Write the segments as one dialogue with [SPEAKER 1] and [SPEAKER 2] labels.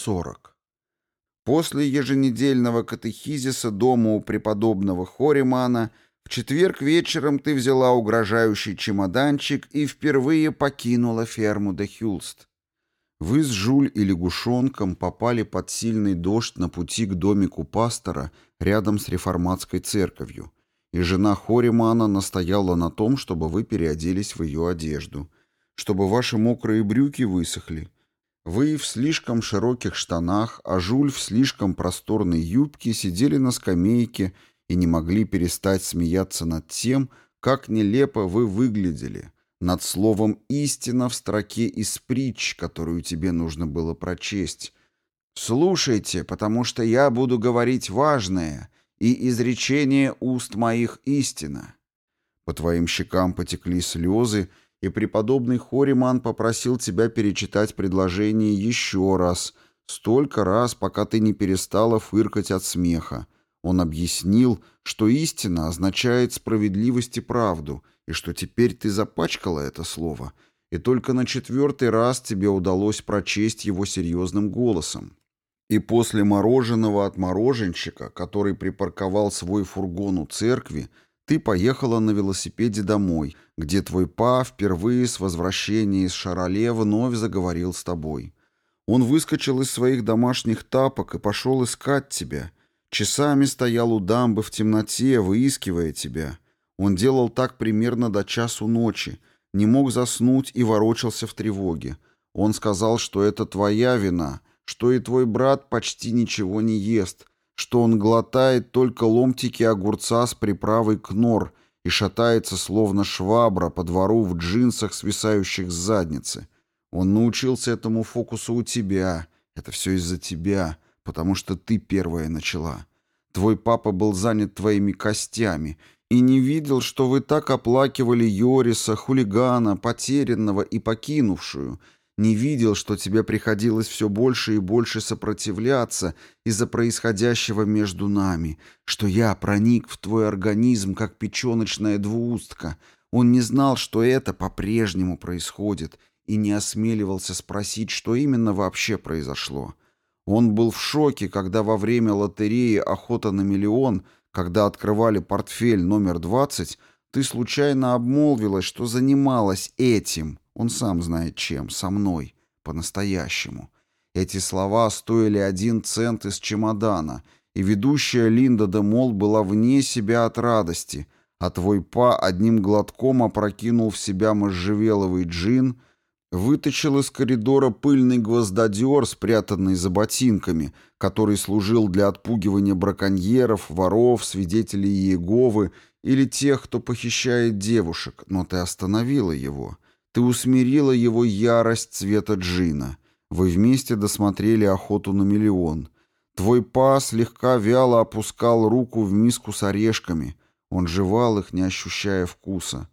[SPEAKER 1] 40. После еженедельного катехизиса дома у преподобного Хоримана в четверг вечером ты взяла угрожающий чемоданчик и впервые покинула ферму де Хюлст. Вы с Жуль и лягушонком попали под сильный дождь на пути к домику пастора рядом с реформатской церковью, и жена Хоримана настояла на том, чтобы вы переоделись в ее одежду, чтобы ваши мокрые брюки высохли, вы в слишком широких штанах, а Жуль в слишком просторной юбке сидели на скамейке и не могли перестать смеяться над тем, как нелепо вы выглядели, над словом «истина» в строке из притч, которую тебе нужно было прочесть. «Слушайте, потому что я буду говорить важное, и изречение уст моих истина». По твоим щекам потекли слезы, и преподобный Хориман попросил тебя перечитать предложение еще раз, столько раз, пока ты не перестала фыркать от смеха. Он объяснил, что истина означает справедливость и правду, и что теперь ты запачкала это слово, и только на четвертый раз тебе удалось прочесть его серьезным голосом. И после мороженого от мороженщика, который припарковал свой фургон у церкви, ты поехала на велосипеде домой, где твой па впервые с возвращения из Шароле вновь заговорил с тобой. Он выскочил из своих домашних тапок и пошел искать тебя. Часами стоял у дамбы в темноте, выискивая тебя. Он делал так примерно до часу ночи, не мог заснуть и ворочался в тревоге. Он сказал, что это твоя вина, что и твой брат почти ничего не ест, что он глотает только ломтики огурца с приправой кнор и шатается словно швабра по двору в джинсах, свисающих с задницы. Он научился этому фокусу у тебя. Это все из-за тебя, потому что ты первая начала. Твой папа был занят твоими костями и не видел, что вы так оплакивали Йориса, хулигана, потерянного и покинувшую, не видел, что тебе приходилось все больше и больше сопротивляться из-за происходящего между нами, что я проник в твой организм, как печеночная двуустка. Он не знал, что это по-прежнему происходит, и не осмеливался спросить, что именно вообще произошло. Он был в шоке, когда во время лотереи «Охота на миллион», когда открывали портфель номер 20, ты случайно обмолвилась, что занималась этим, он сам знает чем, со мной, по-настоящему. Эти слова стоили один цент из чемодана, и ведущая Линда де Мол была вне себя от радости, а твой па одним глотком опрокинул в себя можжевеловый джин, вытащил из коридора пыльный гвоздодер, спрятанный за ботинками, который служил для отпугивания браконьеров, воров, свидетелей Иеговы или тех, кто похищает девушек, но ты остановила его — ты усмирила его ярость цвета джина. Вы вместе досмотрели охоту на миллион. Твой па слегка вяло опускал руку в миску с орешками. Он жевал их, не ощущая вкуса.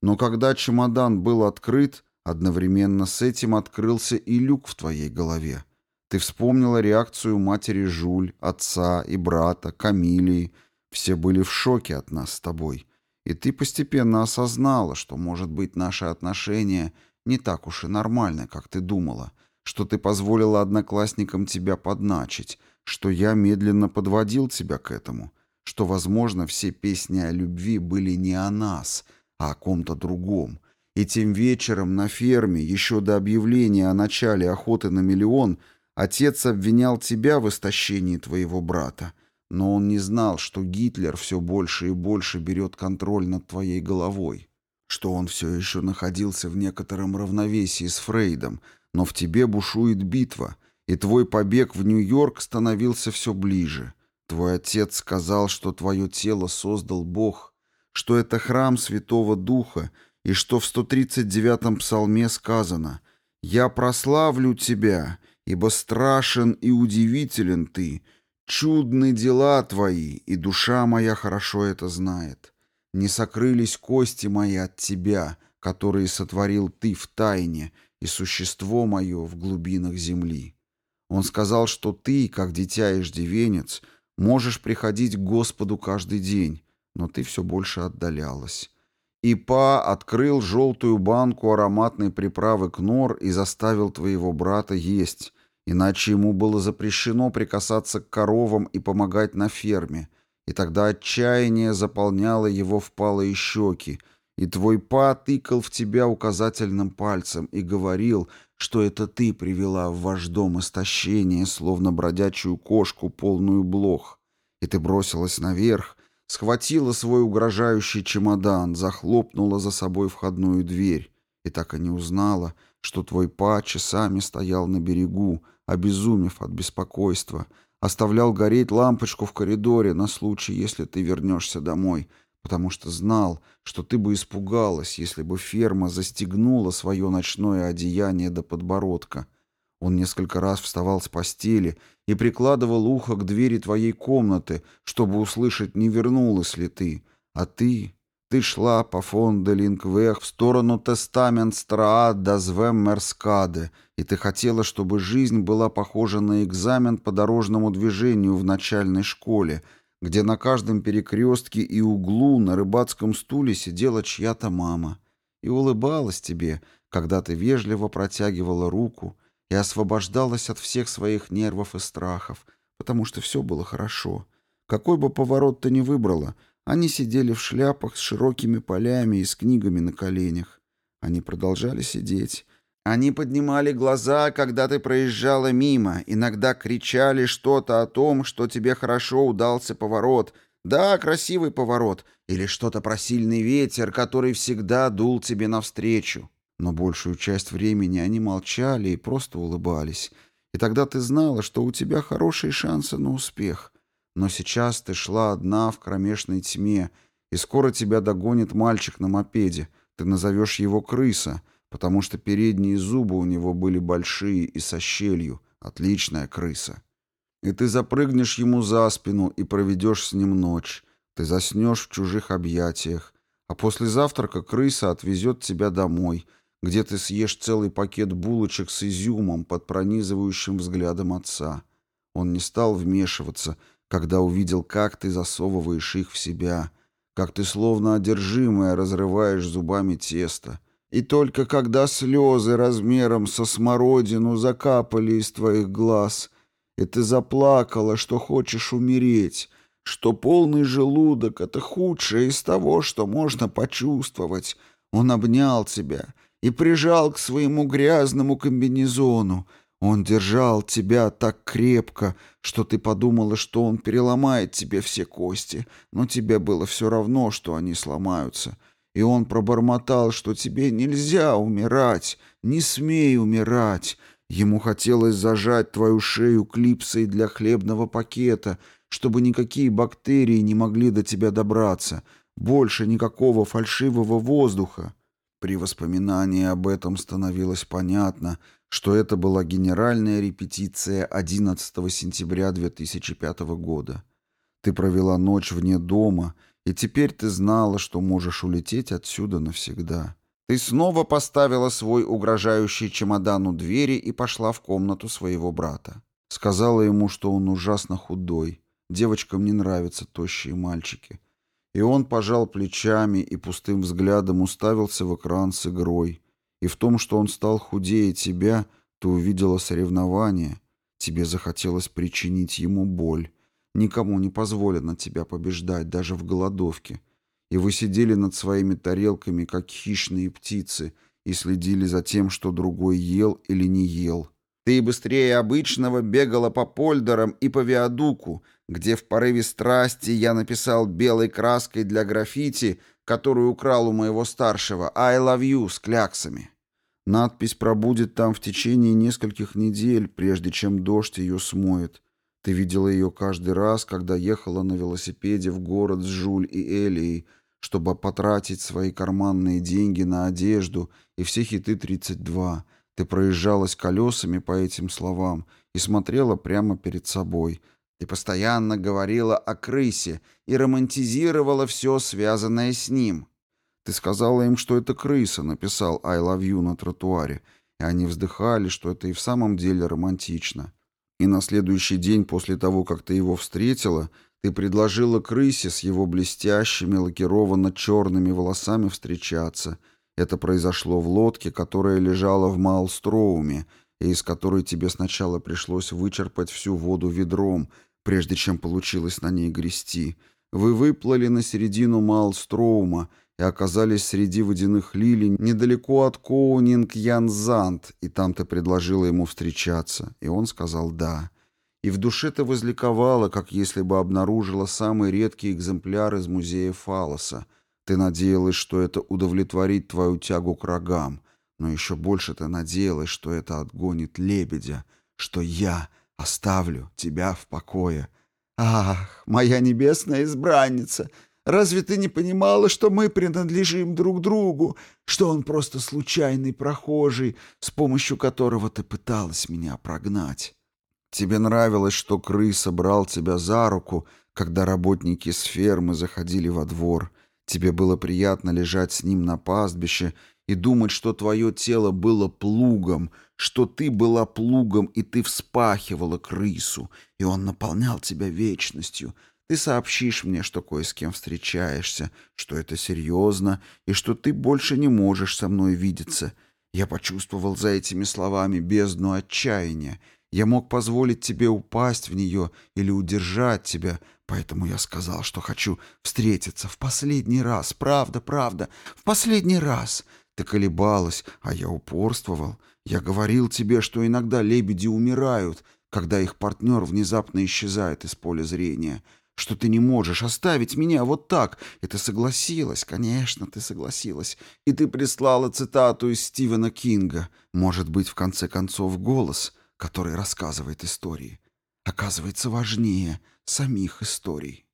[SPEAKER 1] Но когда чемодан был открыт, одновременно с этим открылся и люк в твоей голове. Ты вспомнила реакцию матери Жуль, отца и брата, Камилии. Все были в шоке от нас с тобой. И ты постепенно осознала, что, может быть, наши отношения не так уж и нормальны, как ты думала, что ты позволила одноклассникам тебя подначить, что я медленно подводил тебя к этому, что, возможно, все песни о любви были не о нас, а о ком-то другом. И тем вечером на ферме, еще до объявления о начале охоты на миллион, отец обвинял тебя в истощении твоего брата, но он не знал, что Гитлер все больше и больше берет контроль над твоей головой, что он все еще находился в некотором равновесии с Фрейдом, но в тебе бушует битва, и твой побег в Нью-Йорк становился все ближе. Твой отец сказал, что твое тело создал Бог, что это храм Святого Духа, и что в 139-м псалме сказано «Я прославлю тебя, ибо страшен и удивителен ты, Чудны дела твои, и душа моя хорошо это знает. Не сокрылись кости мои от тебя, которые сотворил ты в тайне, и существо мое в глубинах земли. Он сказал, что ты, как дитя иждивенец, можешь приходить к Господу каждый день, но ты все больше отдалялась. И Па открыл желтую банку ароматной приправы кнор и заставил твоего брата есть, Иначе ему было запрещено прикасаться к коровам и помогать на ферме, и тогда отчаяние заполняло его впалые щеки, и твой па тыкал в тебя указательным пальцем и говорил, что это ты привела в ваш дом истощение, словно бродячую кошку, полную блох. И ты бросилась наверх, схватила свой угрожающий чемодан, захлопнула за собой входную дверь, и так и не узнала, что твой па часами стоял на берегу, обезумев от беспокойства, оставлял гореть лампочку в коридоре на случай, если ты вернешься домой, потому что знал, что ты бы испугалась, если бы ферма застегнула свое ночное одеяние до подбородка. Он несколько раз вставал с постели и прикладывал ухо к двери твоей комнаты, чтобы услышать, не вернулась ли ты, а ты ты шла по фон де Линквех в сторону Тестамент Страат Дазвем Мерскаде, и ты хотела, чтобы жизнь была похожа на экзамен по дорожному движению в начальной школе, где на каждом перекрестке и углу на рыбацком стуле сидела чья-то мама и улыбалась тебе, когда ты вежливо протягивала руку и освобождалась от всех своих нервов и страхов, потому что все было хорошо. Какой бы поворот ты ни выбрала — они сидели в шляпах с широкими полями и с книгами на коленях. Они продолжали сидеть. Они поднимали глаза, когда ты проезжала мимо, иногда кричали что-то о том, что тебе хорошо удался поворот. Да, красивый поворот. Или что-то про сильный ветер, который всегда дул тебе навстречу. Но большую часть времени они молчали и просто улыбались. И тогда ты знала, что у тебя хорошие шансы на успех. Но сейчас ты шла одна в кромешной тьме, и скоро тебя догонит мальчик на мопеде. Ты назовешь его крыса, потому что передние зубы у него были большие и со щелью. Отличная крыса. И ты запрыгнешь ему за спину и проведешь с ним ночь. Ты заснешь в чужих объятиях. А после завтрака крыса отвезет тебя домой, где ты съешь целый пакет булочек с изюмом под пронизывающим взглядом отца. Он не стал вмешиваться, когда увидел, как ты засовываешь их в себя, как ты словно одержимая разрываешь зубами тесто. И только когда слезы размером со смородину закапали из твоих глаз, и ты заплакала, что хочешь умереть, что полный желудок — это худшее из того, что можно почувствовать, он обнял тебя и прижал к своему грязному комбинезону, он держал тебя так крепко, что ты подумала, что он переломает тебе все кости, но тебе было все равно, что они сломаются. И он пробормотал, что тебе нельзя умирать, не смей умирать. Ему хотелось зажать твою шею клипсой для хлебного пакета, чтобы никакие бактерии не могли до тебя добраться. Больше никакого фальшивого воздуха. При воспоминании об этом становилось понятно — что это была генеральная репетиция 11 сентября 2005 года. Ты провела ночь вне дома, и теперь ты знала, что можешь улететь отсюда навсегда. Ты снова поставила свой угрожающий чемодан у двери и пошла в комнату своего брата. Сказала ему, что он ужасно худой. Девочкам не нравятся тощие мальчики. И он пожал плечами и пустым взглядом уставился в экран с игрой, и в том, что он стал худее тебя, ты увидела соревнование. Тебе захотелось причинить ему боль. Никому не позволено тебя побеждать, даже в голодовке. И вы сидели над своими тарелками, как хищные птицы, и следили за тем, что другой ел или не ел. Ты быстрее обычного бегала по польдерам и по виадуку, где в порыве страсти я написал белой краской для граффити, которую украл у моего старшего «I love you» с кляксами. Надпись пробудет там в течение нескольких недель, прежде чем дождь ее смоет. Ты видела ее каждый раз, когда ехала на велосипеде в город с Жуль и Элией, чтобы потратить свои карманные деньги на одежду и все хиты 32. Ты проезжалась колесами по этим словам и смотрела прямо перед собой. Ты постоянно говорила о крысе и романтизировала все, связанное с ним. Ты сказала им, что это крыса, написал «I love you» на тротуаре, и они вздыхали, что это и в самом деле романтично. И на следующий день после того, как ты его встретила, ты предложила крысе с его блестящими лакированно-черными волосами встречаться. Это произошло в лодке, которая лежала в Малстроуме, и из которой тебе сначала пришлось вычерпать всю воду ведром, прежде чем получилось на ней грести. Вы выплыли на середину Малстроума и оказались среди водяных лилий недалеко от Коунинг-Янзант, и там ты предложила ему встречаться, и он сказал «да». И в душе ты возликовала, как если бы обнаружила самый редкий экземпляр из музея Фалоса. Ты надеялась, что это удовлетворит твою тягу к рогам, но еще больше ты надеялась, что это отгонит лебедя, что я оставлю тебя в покое. Ах, моя небесная избранница! Разве ты не понимала, что мы принадлежим друг другу, что он просто случайный прохожий, с помощью которого ты пыталась меня прогнать? Тебе нравилось, что крыса брал тебя за руку, когда работники с фермы заходили во двор. Тебе было приятно лежать с ним на пастбище и думать, что твое тело было плугом, что ты была плугом, и ты вспахивала крысу, и он наполнял тебя вечностью — ты сообщишь мне, что кое с кем встречаешься, что это серьезно, и что ты больше не можешь со мной видеться. Я почувствовал за этими словами бездну отчаяния. Я мог позволить тебе упасть в нее или удержать тебя, поэтому я сказал, что хочу встретиться в последний раз. Правда, правда, в последний раз. Ты колебалась, а я упорствовал. Я говорил тебе, что иногда лебеди умирают, когда их партнер внезапно исчезает из поля зрения — что ты не можешь оставить меня вот так. И ты согласилась, конечно, ты согласилась. И ты прислала цитату из Стивена Кинга. Может быть, в конце концов, голос, который рассказывает истории, оказывается важнее самих историй.